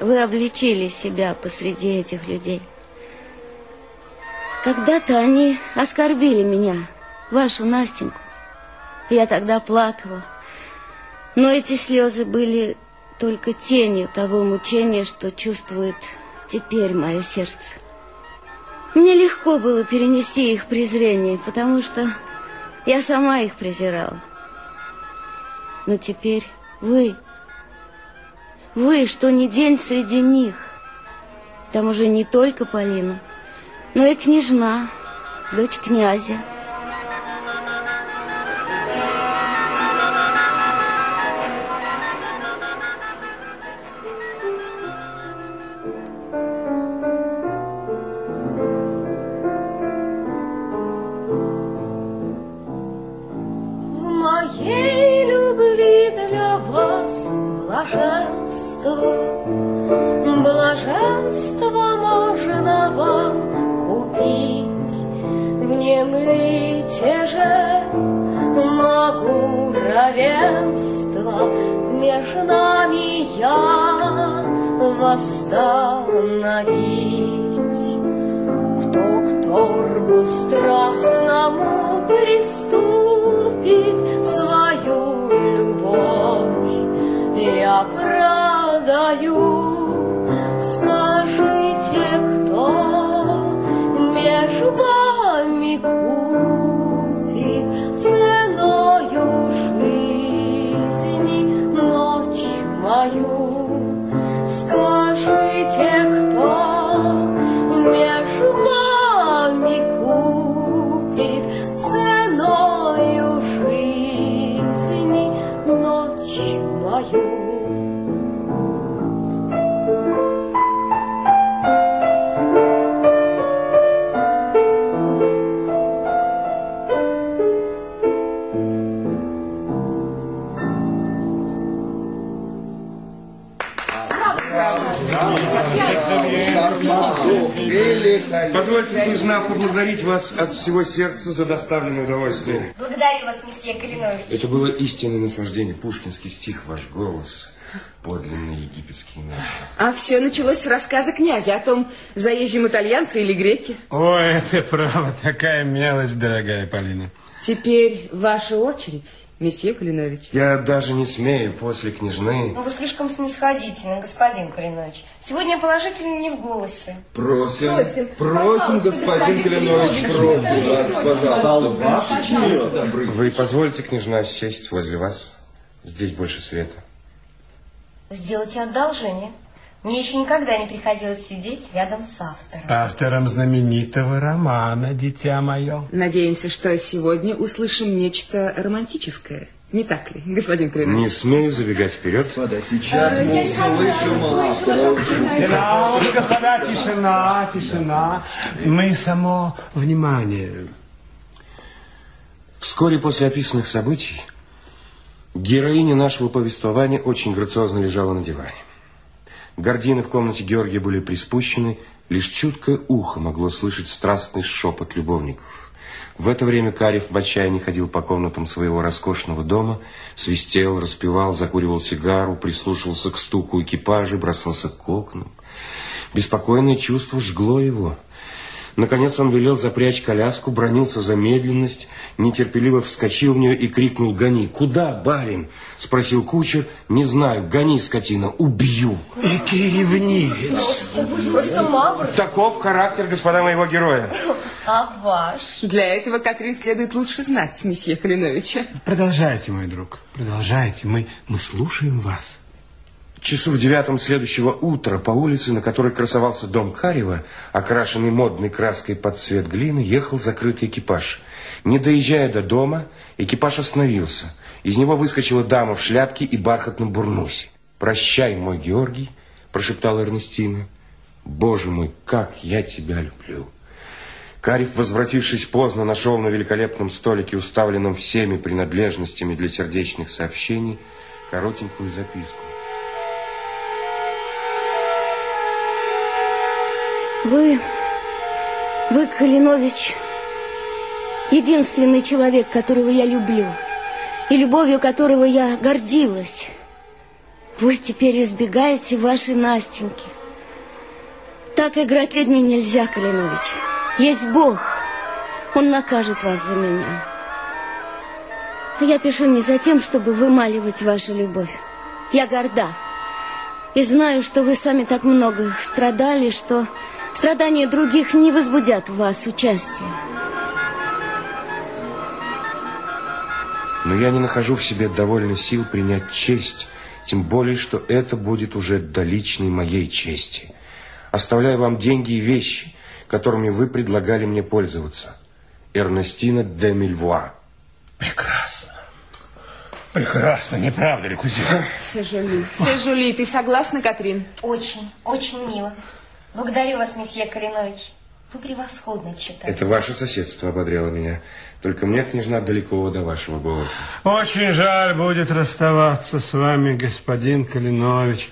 вы обличили себя посреди этих людей. Когда-то они оскорбили меня, вашу Настеньку. Я тогда плакала. Но эти слезы были только тенью того мучения, что чувствует теперь мое сердце. Мне легко было перенести их презрение, потому что я сама их презирала. Но теперь вы, вы, что не день среди них, там уже не только Полина, но и княжна, дочь князя блаженство, блаженство можно вам купить. Внемлите же, могу равенство, между нами я восстановить. Кто к торгу страстному приступит свою любовь, я прав. you. Позвольте, княжна, поблагодарить вас от всего сердца за доставленное удовольствие. Благодарю вас, месье Калинович. Это было истинное наслаждение. Пушкинский стих, ваш голос, подлинные египетские ночи. А все началось с рассказа князя о том, заезжем итальянцы или греки. Ой, это право, такая мелочь, дорогая Полина. Теперь ваша очередь. Месье Калинович. Я даже не смею после княжны. Ну, вы слишком снисходительны, господин Калинович. Сегодня положительно не в голосе. Просим, просим, просим господин, господин Калинович, просим вас, пожалуйста. Вы позволите, княжна, сесть возле вас? Здесь больше света. Сделайте одолжение. Мне еще никогда не приходилось сидеть рядом с автором. Автором знаменитого романа «Дитя мое». Надеемся, что сегодня услышим нечто романтическое. Не так ли, господин Крылов? Не смею забегать вперед. Господа, сейчас а, мы услышим Тишина, господа, тишина, тишина. Мы само внимание. Вскоре после описанных событий героиня нашего повествования очень грациозно лежала на диване. Гордины в комнате Георгия были приспущены, лишь чуткое ухо могло слышать страстный шепот любовников. В это время Карев в отчаянии ходил по комнатам своего роскошного дома, свистел, распевал, закуривал сигару, прислушивался к стуку экипажа, бросался к окнам. Беспокойное чувство жгло его – Наконец он велел запрячь коляску, бронился за медленность, нетерпеливо вскочил в нее и крикнул «Гони!» «Куда, барин?» – спросил кучер. «Не знаю, гони, скотина, убью!» Экий ревнивец! Просто, просто магр. Таков характер господа моего героя. А ваш? Для этого Катрин следует лучше знать, месье Калиновича. Продолжайте, мой друг, продолжайте. Мы, мы слушаем вас. Часу в девятом следующего утра по улице, на которой красовался дом Карева, окрашенный модной краской под цвет глины, ехал закрытый экипаж. Не доезжая до дома, экипаж остановился. Из него выскочила дама в шляпке и бархатном бурнусе. «Прощай, мой Георгий», – прошептала Эрнестина. «Боже мой, как я тебя люблю!» Карев, возвратившись поздно, нашел на великолепном столике, уставленном всеми принадлежностями для сердечных сообщений, коротенькую записку. Вы, вы, Калинович, единственный человек, которого я люблю, и любовью которого я гордилась. Вы теперь избегаете вашей Настеньки. Так играть людьми нельзя, Калинович. Есть Бог. Он накажет вас за меня. Я пишу не за тем, чтобы вымаливать вашу любовь. Я горда. И знаю, что вы сами так много страдали, что страдания других не возбудят в вас участия. Но я не нахожу в себе довольно сил принять честь, тем более, что это будет уже до личной моей чести. Оставляю вам деньги и вещи, которыми вы предлагали мне пользоваться. Эрнестина де Мильвуа. Прекрасно. Прекрасно, не правда ли, кузина? Сежули, Сежули, ты согласна, Катрин? Очень, очень мило. Благодарю вас, месье Калинович. Вы превосходно читаете. Это ваше соседство ободрило меня. Только мне, княжна, далеко до вашего голоса. Очень жаль будет расставаться с вами, господин Калинович.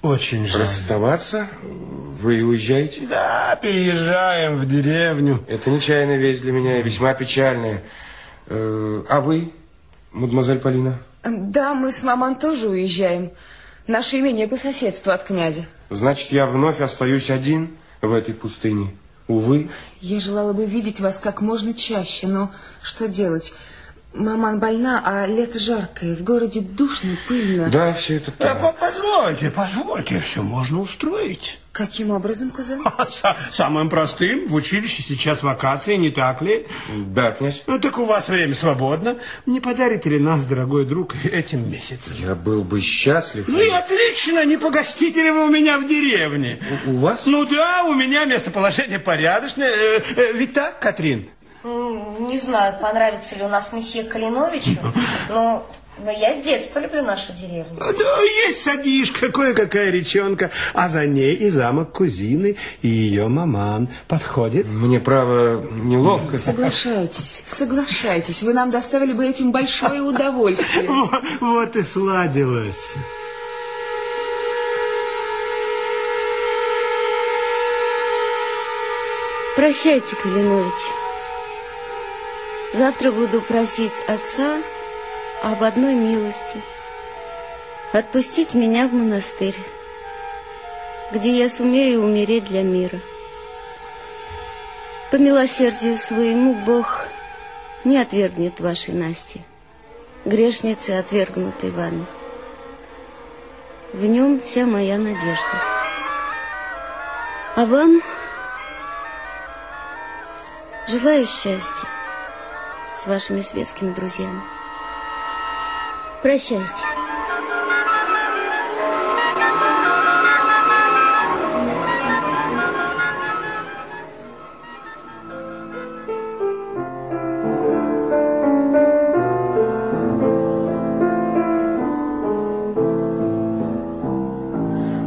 Очень жаль. Расставаться? Вы уезжаете? Да, переезжаем в деревню. Это нечаянная вещь для меня, и весьма печальная. Э, а вы, мадемуазель Полина? Да, мы с мамой тоже уезжаем. Наше имение по соседству от князя. Значит, я вновь остаюсь один в этой пустыне. Увы. Я желала бы видеть вас как можно чаще, но что делать? Маман больна, а лето жаркое, в городе душно, пыльно. Да, все это Да, так. по- позвольте, позвольте, все можно устроить. Каким образом, кузен? Са- Самым простым, в училище сейчас вакации, не так ли? Да, князь. Ну, так у вас время свободно. Не подарите ли нас, дорогой друг, этим месяцем? Я был бы счастлив. Ну и отлично, не погостите ли вы у меня в деревне? У вас? Ну да, у меня местоположение порядочное. Э, э, ведь так, Катрин? Не знаю, понравится ли у нас месье Калиновичу, но но я с детства люблю нашу деревню. Да, есть садишка, кое-какая речонка, а за ней и замок кузины, и ее маман. Подходит? Мне, право, неловко. Соглашайтесь, соглашайтесь. Вы нам доставили бы этим большое удовольствие. Вот, вот и сладилось. Прощайте, Калинович. Завтра буду просить отца об одной милости. Отпустить меня в монастырь, где я сумею умереть для мира. По милосердию своему Бог не отвергнет вашей Насти, грешницы, отвергнутой вами. В нем вся моя надежда. А вам желаю счастья с вашими светскими друзьями. Прощайте.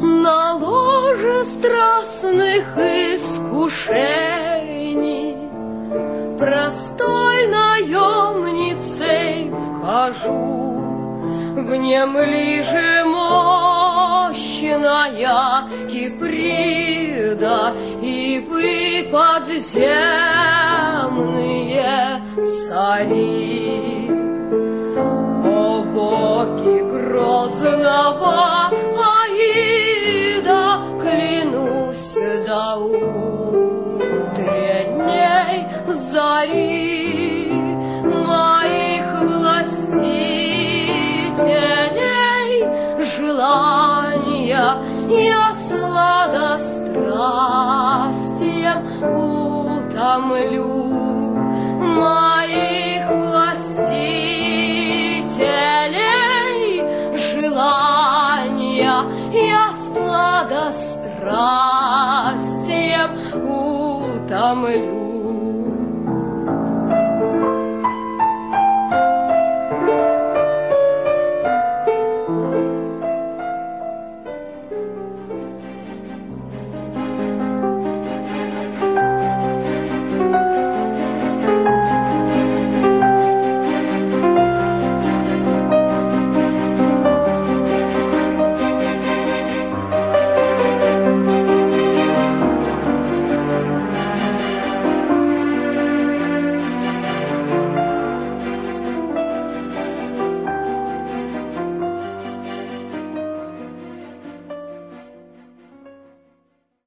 на ложе страстных искушений вхожу Внемли же мощная Киприда И вы подземные цари. О боги грозного Аида, клянусь до